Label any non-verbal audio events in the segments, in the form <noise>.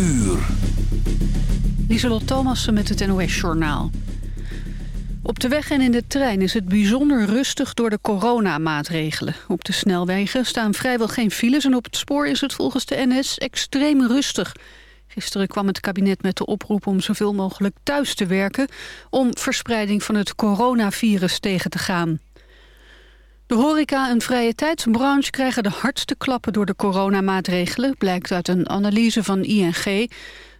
uur. Lieselot met het NOS-journaal. Op de weg en in de trein is het bijzonder rustig door de coronamaatregelen. Op de snelwegen staan vrijwel geen files... en op het spoor is het volgens de NS extreem rustig. Gisteren kwam het kabinet met de oproep om zoveel mogelijk thuis te werken... om verspreiding van het coronavirus tegen te gaan. De horeca- en vrije tijdsbranche krijgen de hardste klappen door de coronamaatregelen... blijkt uit een analyse van ING...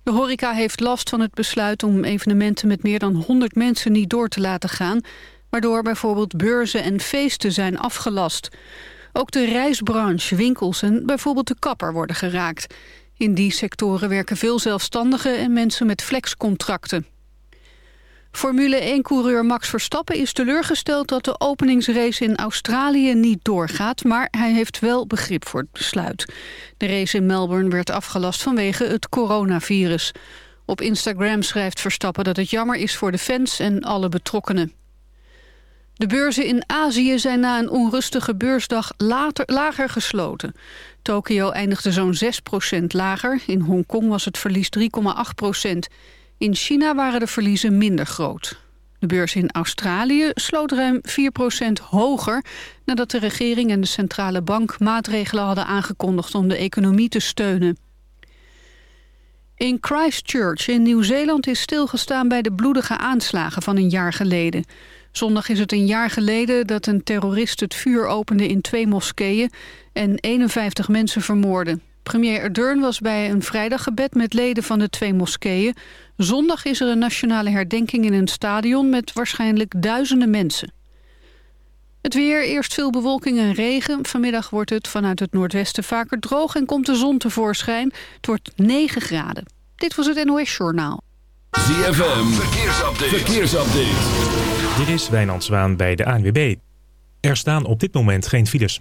De horeca heeft last van het besluit om evenementen met meer dan 100 mensen niet door te laten gaan, waardoor bijvoorbeeld beurzen en feesten zijn afgelast. Ook de reisbranche, winkels en bijvoorbeeld de kapper worden geraakt. In die sectoren werken veel zelfstandigen en mensen met flexcontracten. Formule 1-coureur Max Verstappen is teleurgesteld dat de openingsrace in Australië niet doorgaat, maar hij heeft wel begrip voor het besluit. De race in Melbourne werd afgelast vanwege het coronavirus. Op Instagram schrijft Verstappen dat het jammer is voor de fans en alle betrokkenen. De beurzen in Azië zijn na een onrustige beursdag later, lager gesloten. Tokio eindigde zo'n 6% lager. In Hongkong was het verlies 3,8 in China waren de verliezen minder groot. De beurs in Australië sloot ruim 4% hoger... nadat de regering en de centrale bank maatregelen hadden aangekondigd... om de economie te steunen. In Christchurch in Nieuw-Zeeland is stilgestaan bij de bloedige aanslagen van een jaar geleden. Zondag is het een jaar geleden dat een terrorist het vuur opende in twee moskeeën... en 51 mensen vermoordde. Premier Ardern was bij een vrijdaggebed met leden van de twee moskeeën. Zondag is er een nationale herdenking in een stadion met waarschijnlijk duizenden mensen. Het weer, eerst veel bewolking en regen. Vanmiddag wordt het vanuit het noordwesten vaker droog en komt de zon tevoorschijn. Het wordt 9 graden. Dit was het NOS Journaal. ZFM, verkeersupdate. verkeersupdate. Dit is Wijnand Zwaan bij de ANWB. Er staan op dit moment geen files.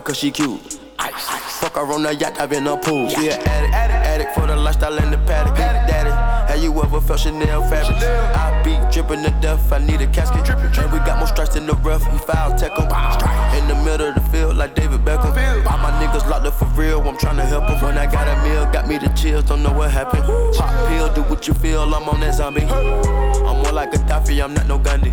Cause she cute. Fuck her on the yacht, I've been a pool. She an addict, addict, addict for the lifestyle in the paddock. Daddy, have you ever felt Chanel fabric? I be dripping to death, I need a casket. And we got more strikes in the rough, we foul tech 'em. In the middle of the field, like David Beckham. All my niggas locked up for real, I'm trying to help help 'em. When I got a meal, got me the chills, don't know what happened. Pop pill, do what you feel, I'm on that zombie. I'm more like a Gaddafi, I'm not no Gandhi.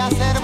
hacer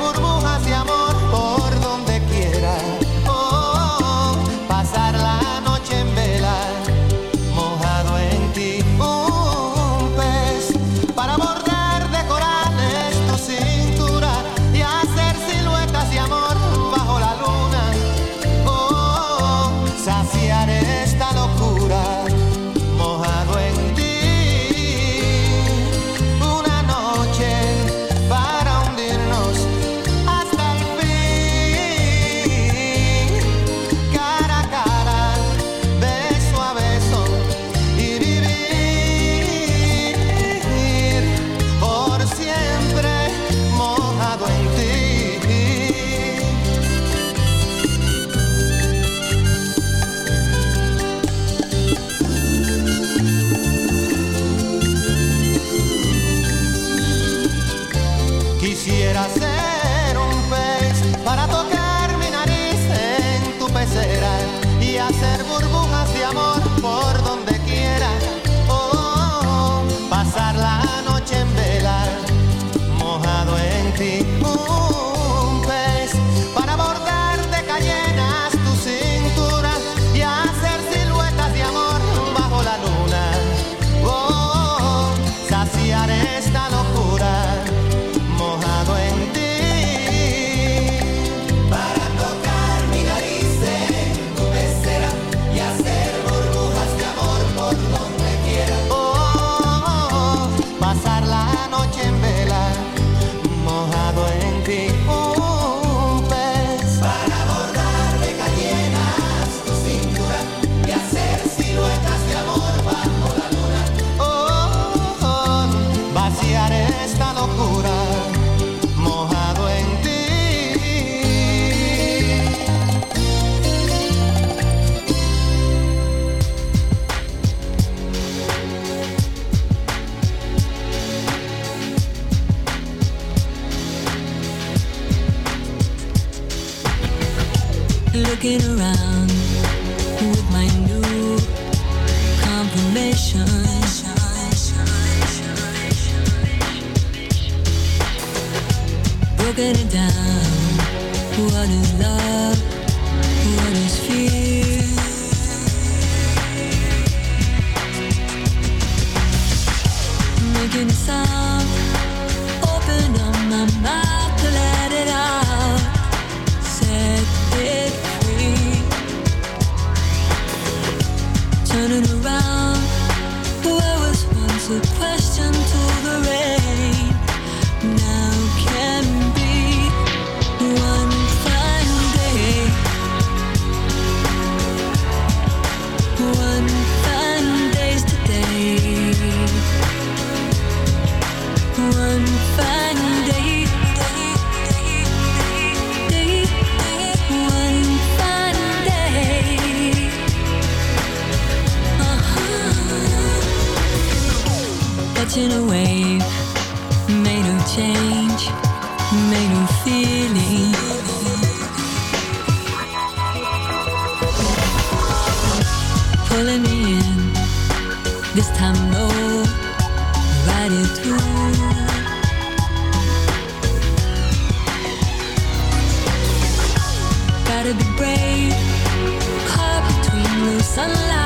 sunlight.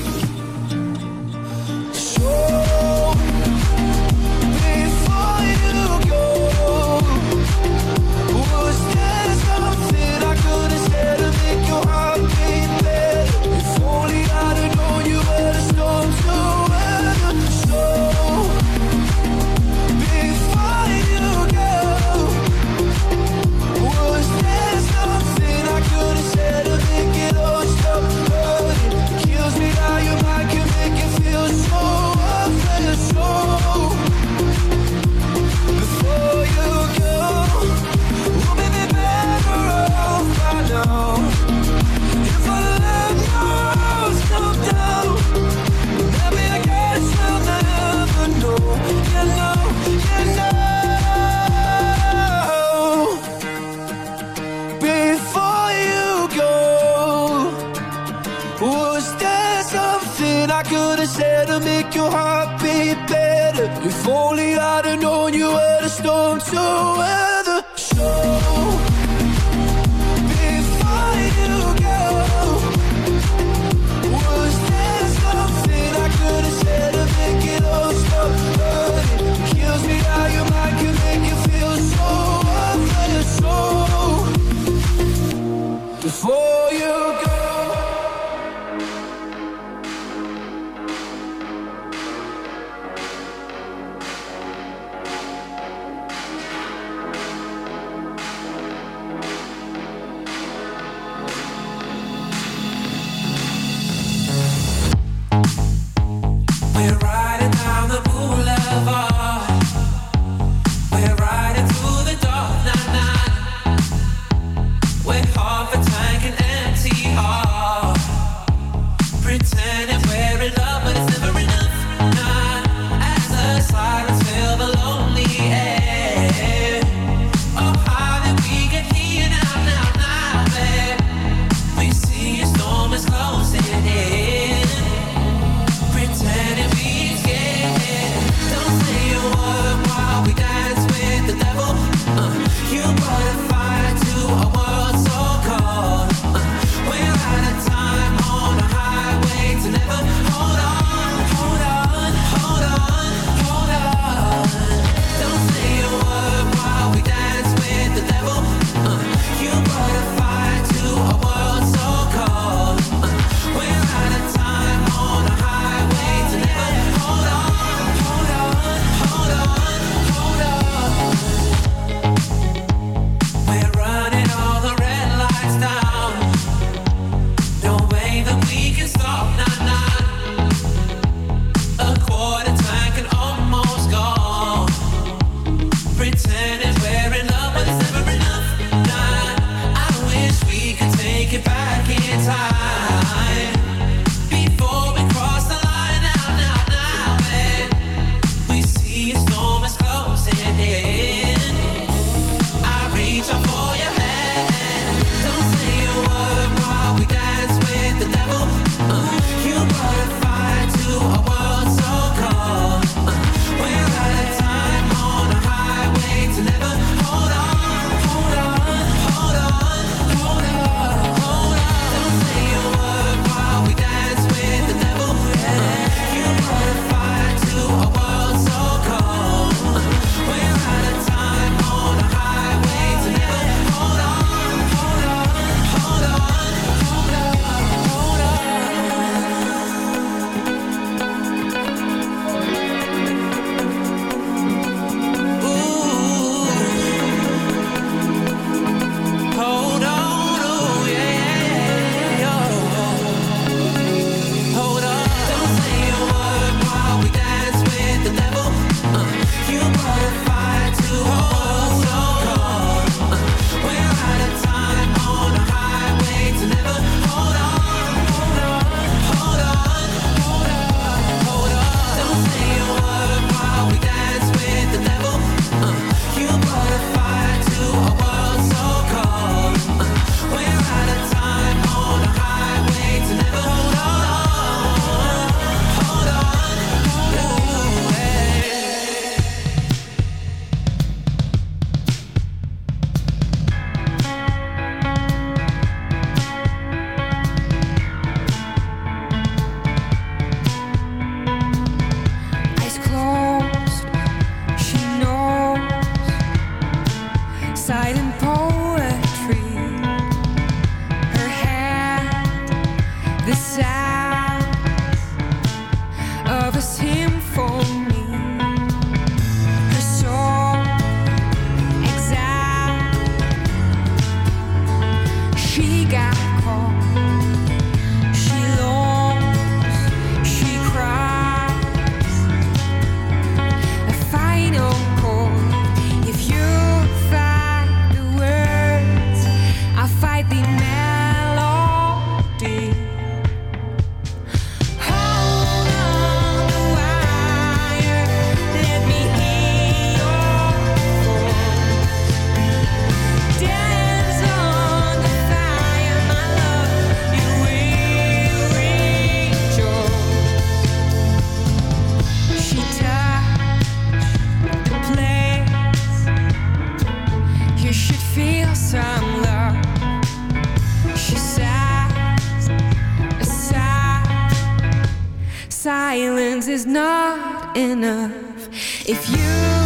enough. If you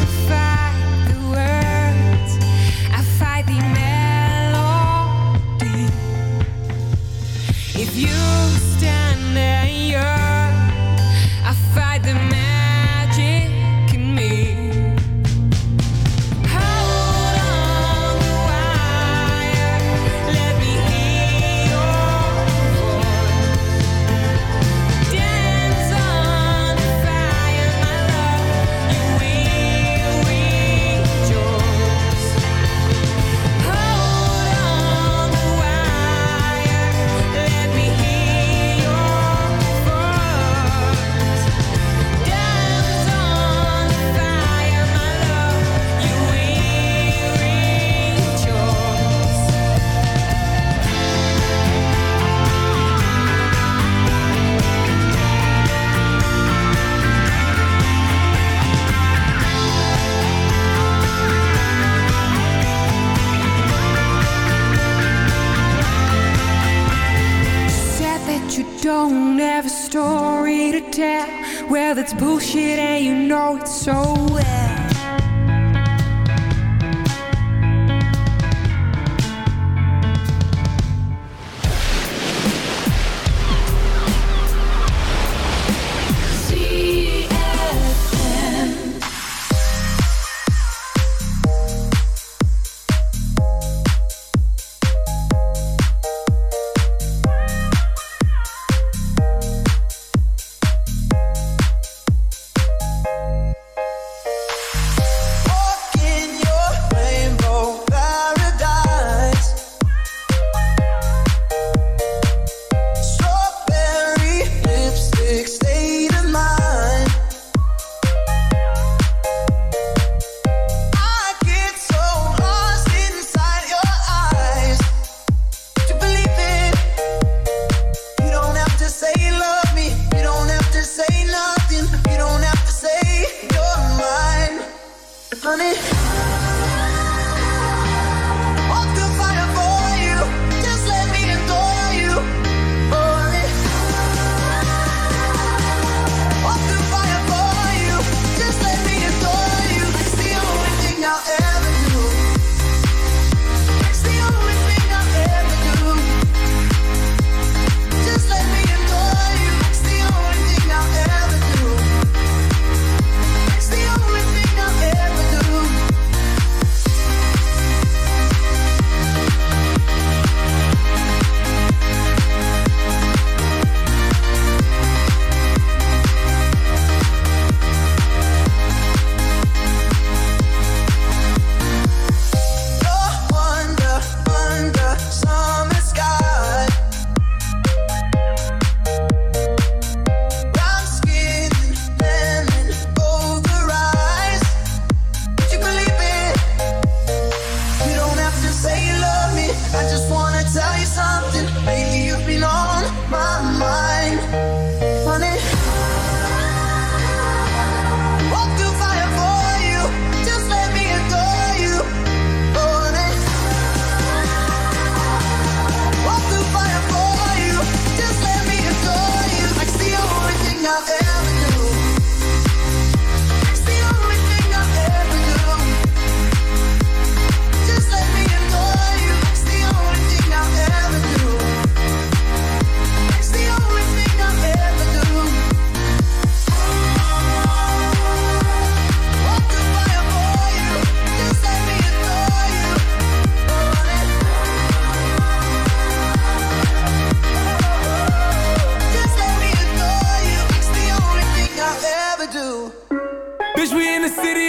I just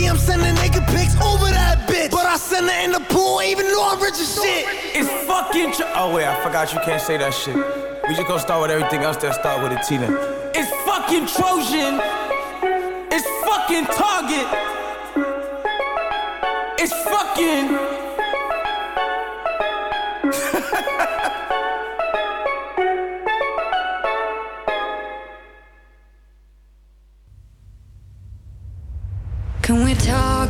DM, sending naked pics over that bitch. But I send her in the pool, even though I'm rich as shit. It's fucking tr- Oh wait, I forgot you can't say that shit. We just gonna start with everything else that start with a T then. It's fucking Trojan. It's fucking Target. It's fucking. <laughs>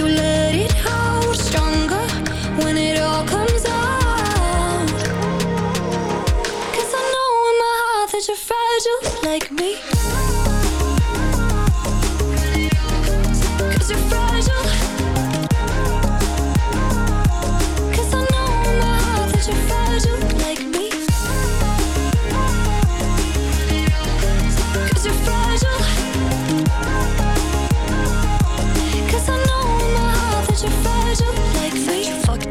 You let